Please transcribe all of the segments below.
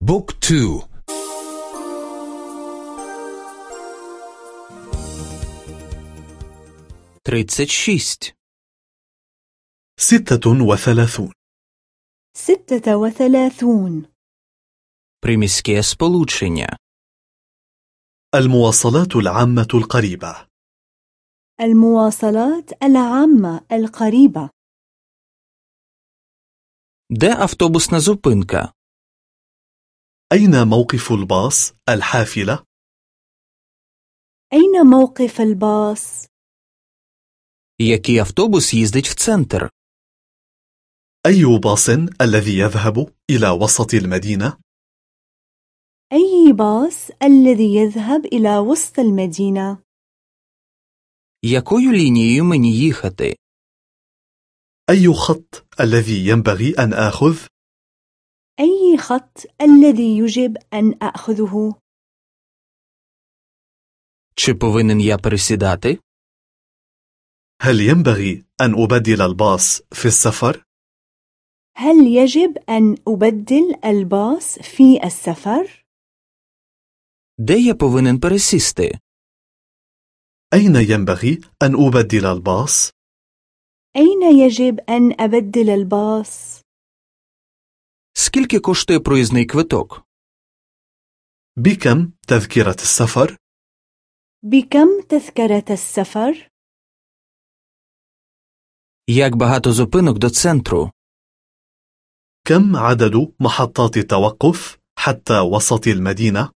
بوك تو тридцять шість, ستة وثلاثون ستة وثلاثون приміське сполучення, المواصلات العامة القريبة المواصلات العامة القريبة де автобусна зупинка, أين موقف الباص الحافلة؟ أين موقف الباص؟ який автобус їздить в центр, أي باص الذي يذهب إلى وسط المدينة؟ أي باص الذي يذهب إلى وسط المدينة؟ якою лінією мені їхати, أي خط الذي ينبغي أن آخذ؟ أي خط الذي يجب أن أخذه؟ чи повинен я пересідати, هل ينبغي أن أبدل الباص في السفر؟ هل يجب أن أبدل الباص في السفر؟ де я повинен пересісти, أين ينبغي أن أبدل الباص؟ أين يجب أن أبدل الباص؟ скільки коштує проїзний квиток, بكم تذكرة السفر؟ بكم تذكرة السفر؟ як багато зупинок до центру, كم عدد محطات التوقف حتى وسط المدينة؟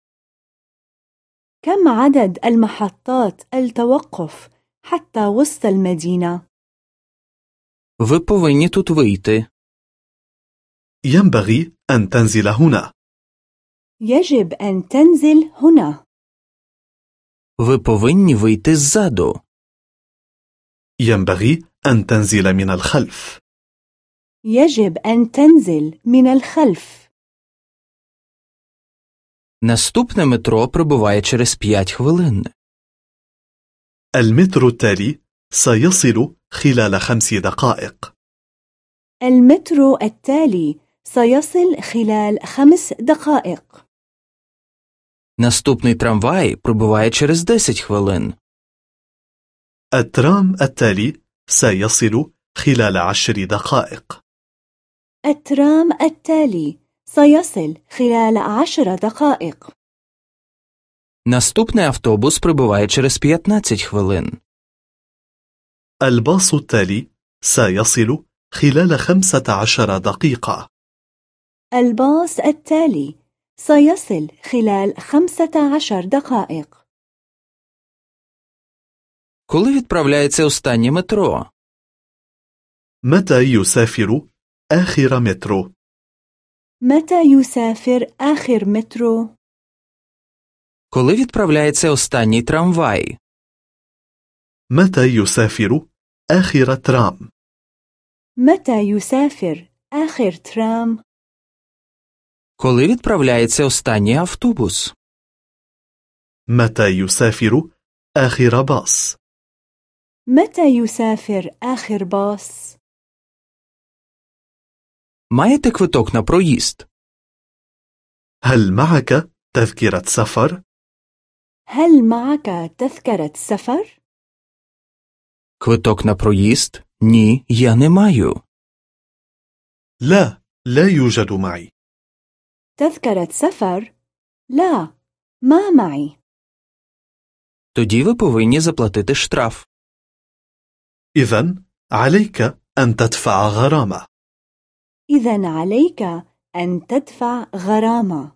كم عدد المحطات التوقف حتى وسط المدينة؟ ви повинні тут вийти, ينبغي أن تنزل هنا يجب أن تنزل هنا ви повинні вийти ззаду, ينبغي أن تنزل من الخلف يجب أن تنزل من الخلف наступне метро прибуває через 5 хвилин. المترو التالي سيصل خلال خمس دقائق المترو التالي سيصل خلال خمس دقائق Наступний трамвай прибуває через 10 хвилин. الترام التالي سيصل خلال عشر دقائق الترام التالي سيصل خلال عشر دقائق Наступний автобус прибуває через 15 хвилин. الباص التالي سيصل خلال خمسة عشر دقيقة الباص التالي سيصل خلال خمسة عشر دقائق Коли відправляється останнє метро? متى يسافر آخر مترو؟ متى يسافر آخر مترو؟ Коли відправляється останній трамвай? متى يسافر آخر ترام؟ متى يسافر آخر ترام؟ Коли відправляється останній автобус? متى يسافر آخر باص؟ متى يسافر آخر باص؟ Маєте квиток на проїзд? هل معك تذكرة سفر؟ هل معك تذكرة سفر؟ Квиток на проїзд? Ні, я не маю. لا، لا يوجد معي تذكرة سفر؟ لا، ما معي Тоді ви повинні заплатити штраф. إذا عليك أن تدفع غرامة إذا عليك أن تدفع غرامة